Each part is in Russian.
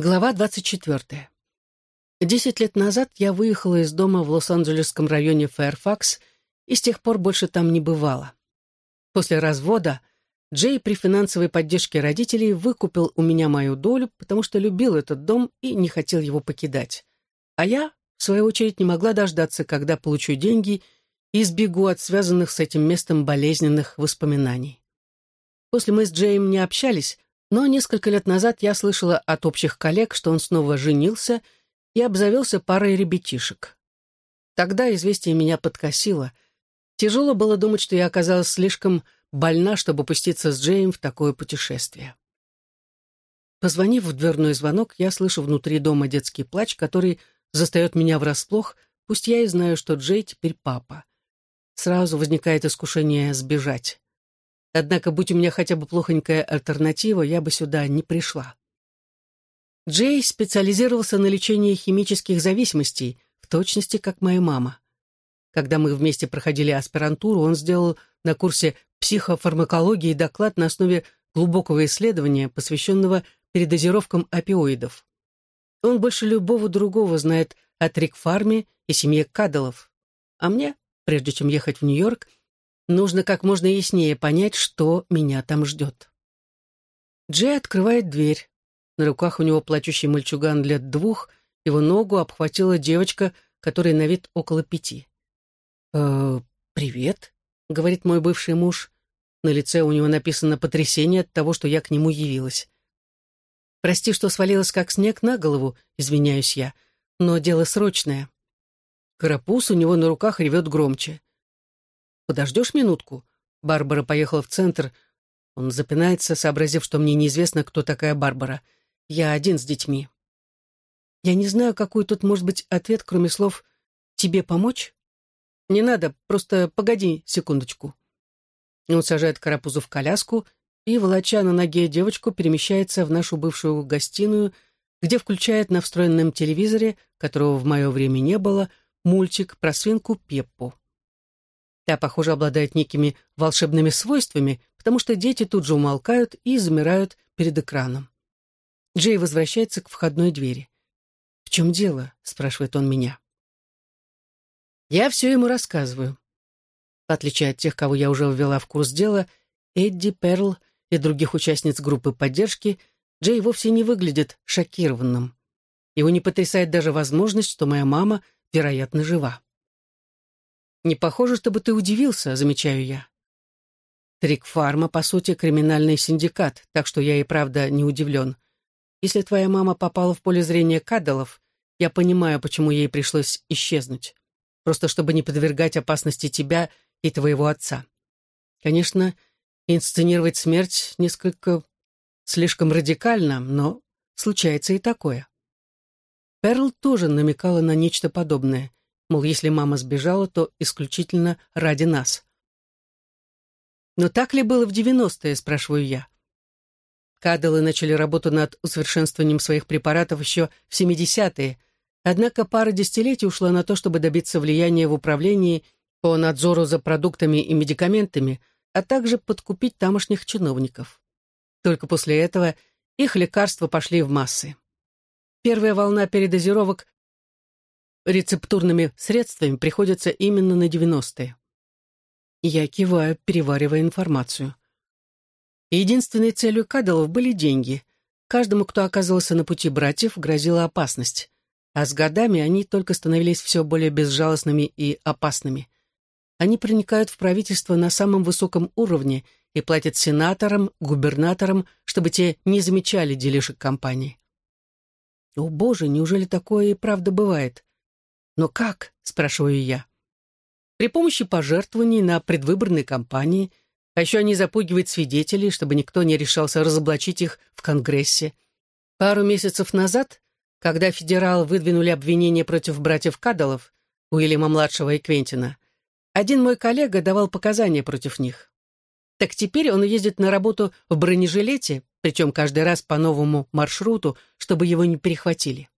Глава 24. Десять лет назад я выехала из дома в Лос-Анджелесском районе Фэрфакс и с тех пор больше там не бывала. После развода Джей при финансовой поддержке родителей выкупил у меня мою долю, потому что любил этот дом и не хотел его покидать. А я, в свою очередь, не могла дождаться, когда получу деньги и сбегу от связанных с этим местом болезненных воспоминаний. После мы с Джеем не общались, но несколько лет назад я слышала от общих коллег, что он снова женился и обзавелся парой ребятишек. Тогда известие меня подкосило. Тяжело было думать, что я оказалась слишком больна, чтобы пуститься с Джеем в такое путешествие. Позвонив в дверной звонок, я слышу внутри дома детский плач, который застает меня врасплох, пусть я и знаю, что Джей теперь папа. Сразу возникает искушение сбежать. Однако, будь у меня хотя бы плохонькая альтернатива, я бы сюда не пришла. Джей специализировался на лечении химических зависимостей, в точности как моя мама. Когда мы вместе проходили аспирантуру, он сделал на курсе психофармакологии доклад на основе глубокого исследования, посвященного передозировкам опиоидов. Он больше любого другого знает о Трикфарме и семье Кадалов. А мне, прежде чем ехать в Нью-Йорк, Нужно как можно яснее понять, что меня там ждет. Джей открывает дверь. На руках у него плачущий мальчуган лет двух, его ногу обхватила девочка, которой на вид около пяти. «Э, «Привет», — говорит мой бывший муж. На лице у него написано потрясение от того, что я к нему явилась. «Прости, что свалилась как снег на голову», — извиняюсь я, — «но дело срочное». Карапуз у него на руках ревет громче. Подождешь минутку?» Барбара поехала в центр. Он запинается, сообразив, что мне неизвестно, кто такая Барбара. Я один с детьми. Я не знаю, какой тут может быть ответ, кроме слов «тебе помочь?» «Не надо, просто погоди секундочку». Он сажает Карапузу в коляску и, волоча на ноге девочку, перемещается в нашу бывшую гостиную, где включает на встроенном телевизоре, которого в мое время не было, мультик про свинку Пеппу. Та, похоже, обладает некими волшебными свойствами, потому что дети тут же умолкают и замирают перед экраном. Джей возвращается к входной двери. «В чем дело?» — спрашивает он меня. Я все ему рассказываю. В отличие от тех, кого я уже ввела в курс дела, Эдди, Перл и других участниц группы поддержки, Джей вовсе не выглядит шокированным. Его не потрясает даже возможность, что моя мама, вероятно, жива. «Не похоже, чтобы ты удивился», — замечаю я. Трикфарма, по сути, криминальный синдикат, так что я и правда не удивлен. Если твоя мама попала в поле зрения Каддалов, я понимаю, почему ей пришлось исчезнуть. Просто чтобы не подвергать опасности тебя и твоего отца. Конечно, инсценировать смерть несколько слишком радикально, но случается и такое. Перл тоже намекала на нечто подобное. Мол, если мама сбежала, то исключительно ради нас. Но так ли было в 90-е, спрашиваю я. Кадалы начали работу над усовершенствованием своих препаратов еще в 70-е, однако пара десятилетий ушла на то, чтобы добиться влияния в управлении по надзору за продуктами и медикаментами, а также подкупить тамошних чиновников. Только после этого их лекарства пошли в массы. Первая волна передозировок рецептурными средствами приходится именно на 90-е. Я киваю, переваривая информацию. Единственной целью Кадалов были деньги. Каждому, кто оказывался на пути братьев, грозила опасность. А с годами они только становились все более безжалостными и опасными. Они проникают в правительство на самом высоком уровне и платят сенаторам, губернаторам, чтобы те не замечали делишек компании. О боже, неужели такое и правда бывает? «Но как?» — спрашиваю я. «При помощи пожертвований на предвыборной кампании, а еще они запугивают свидетелей, чтобы никто не решался разоблачить их в Конгрессе. Пару месяцев назад, когда федералы выдвинули обвинения против братьев Кадалов, Уильяма-младшего и Квентина, один мой коллега давал показания против них. Так теперь он ездит на работу в бронежилете, причем каждый раз по новому маршруту, чтобы его не перехватили.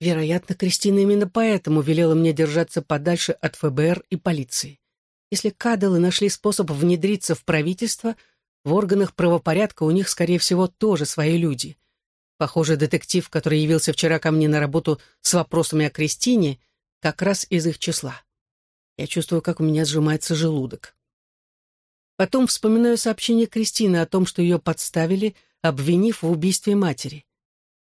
Вероятно, Кристина именно поэтому велела мне держаться подальше от ФБР и полиции. Если кадалы нашли способ внедриться в правительство, в органах правопорядка у них, скорее всего, тоже свои люди. Похоже, детектив, который явился вчера ко мне на работу с вопросами о Кристине, как раз из их числа. Я чувствую, как у меня сжимается желудок. Потом вспоминаю сообщение Кристины о том, что ее подставили, обвинив в убийстве матери.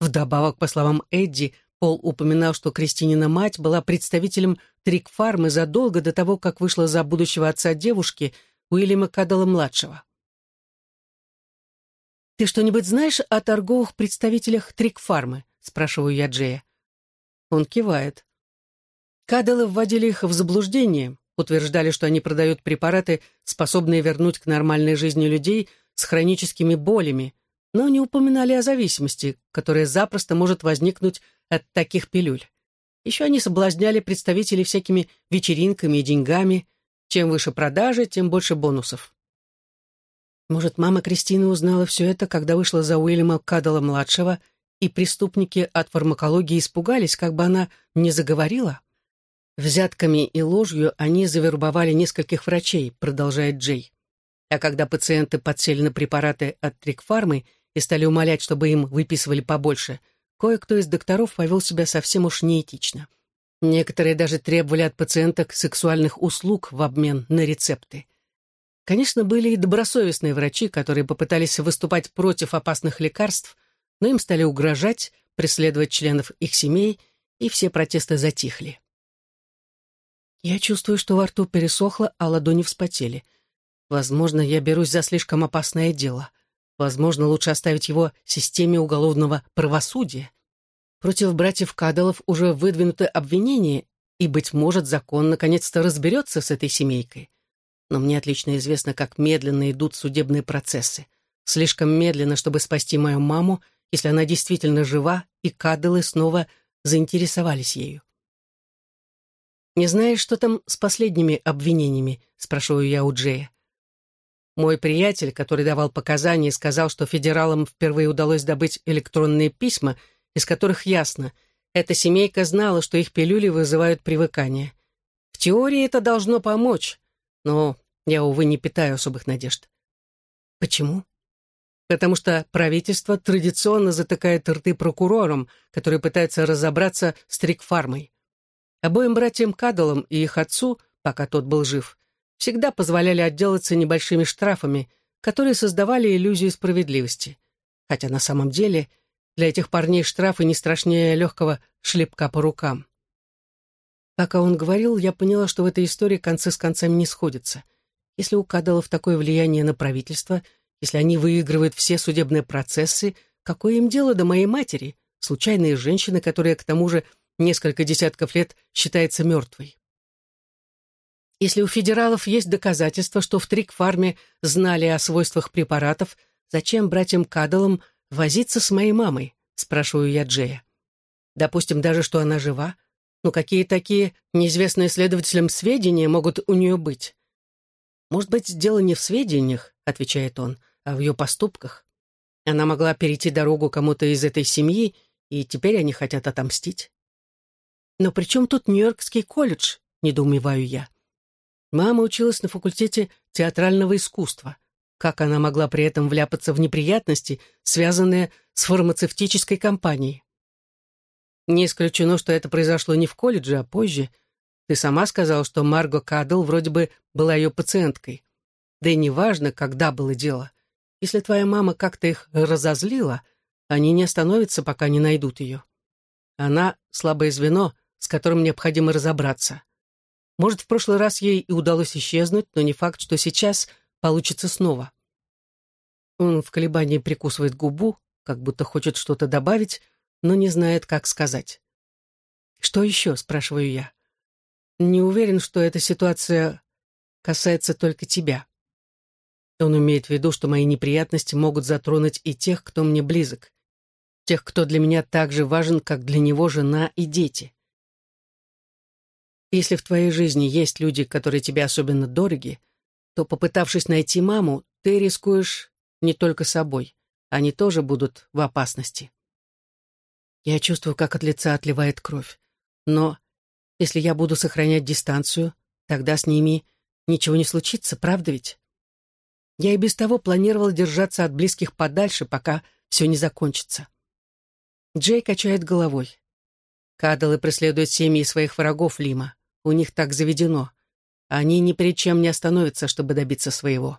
Вдобавок, по словам Эдди, Пол упоминал, что Кристинина мать была представителем Трик-фармы задолго до того, как вышла за будущего отца девушки Уильяма Каддала-младшего. «Ты что-нибудь знаешь о торговых представителях Трик-фармы?» — спрашиваю я Джея. Он кивает. Каддалы вводили их в заблуждение, утверждали, что они продают препараты, способные вернуть к нормальной жизни людей с хроническими болями, но не упоминали о зависимости, которая запросто может возникнуть от таких пилюль. Еще они соблазняли представителей всякими вечеринками и деньгами. Чем выше продажи, тем больше бонусов. Может, мама Кристины узнала все это, когда вышла за Уильяма Каддала-младшего, и преступники от фармакологии испугались, как бы она не заговорила? Взятками и ложью они завербовали нескольких врачей, продолжает Джей. А когда пациенты подсели на препараты от Трикфармы и стали умолять, чтобы им выписывали побольше – Кое-кто из докторов повел себя совсем уж неэтично. Некоторые даже требовали от пациенток сексуальных услуг в обмен на рецепты. Конечно, были и добросовестные врачи, которые попытались выступать против опасных лекарств, но им стали угрожать, преследовать членов их семей, и все протесты затихли. Я чувствую, что во рту пересохло, а ладони вспотели. Возможно, я берусь за слишком опасное дело — Возможно, лучше оставить его системе уголовного правосудия. Против братьев Кадалов уже выдвинуты обвинения, и, быть может, закон наконец-то разберется с этой семейкой. Но мне отлично известно, как медленно идут судебные процессы. Слишком медленно, чтобы спасти мою маму, если она действительно жива, и Кадалы снова заинтересовались ею. «Не знаешь, что там с последними обвинениями?» — спрашиваю я у Джея. Мой приятель, который давал показания, сказал, что федералам впервые удалось добыть электронные письма, из которых ясно, эта семейка знала, что их пилюли вызывают привыкание. В теории это должно помочь, но я, увы, не питаю особых надежд. Почему? Потому что правительство традиционно затыкает рты прокурорам, которые пытаются разобраться с трикфармой. Обоим братьям Кадалам и их отцу, пока тот был жив, всегда позволяли отделаться небольшими штрафами, которые создавали иллюзию справедливости. Хотя на самом деле для этих парней штрафы не страшнее легкого шлепка по рукам. Пока он говорил, я поняла, что в этой истории концы с концами не сходятся. Если у Кадалов такое влияние на правительство, если они выигрывают все судебные процессы, какое им дело до моей матери, случайной женщины, которая, к тому же, несколько десятков лет считается мертвой? Если у федералов есть доказательства, что в Трик-фарме знали о свойствах препаратов, зачем братьям Кадалам возиться с моей мамой? Спрашиваю я Джея. Допустим даже, что она жива. Но какие такие неизвестные следователям сведения могут у нее быть? Может быть, дело не в сведениях, отвечает он, а в ее поступках. Она могла перейти дорогу кому-то из этой семьи, и теперь они хотят отомстить. Но при чем тут Нью-Йоркский колледж, недоумеваю я. Мама училась на факультете театрального искусства. Как она могла при этом вляпаться в неприятности, связанные с фармацевтической компанией? Не исключено, что это произошло не в колледже, а позже. Ты сама сказала, что Марго Кадл вроде бы была ее пациенткой. Да и неважно, когда было дело. Если твоя мама как-то их разозлила, они не остановятся, пока не найдут ее. Она — слабое звено, с которым необходимо разобраться. Может, в прошлый раз ей и удалось исчезнуть, но не факт, что сейчас получится снова. Он в колебании прикусывает губу, как будто хочет что-то добавить, но не знает, как сказать. «Что еще?» — спрашиваю я. «Не уверен, что эта ситуация касается только тебя». Он имеет в виду, что мои неприятности могут затронуть и тех, кто мне близок, тех, кто для меня так же важен, как для него жена и дети. Если в твоей жизни есть люди, которые тебе особенно дороги, то, попытавшись найти маму, ты рискуешь не только собой. Они тоже будут в опасности. Я чувствую, как от лица отливает кровь. Но если я буду сохранять дистанцию, тогда с ними ничего не случится, правда ведь? Я и без того планировал держаться от близких подальше, пока все не закончится. Джей качает головой. Кадалы преследуют семьи своих врагов, Лима. У них так заведено. Они ни перед чем не остановятся, чтобы добиться своего.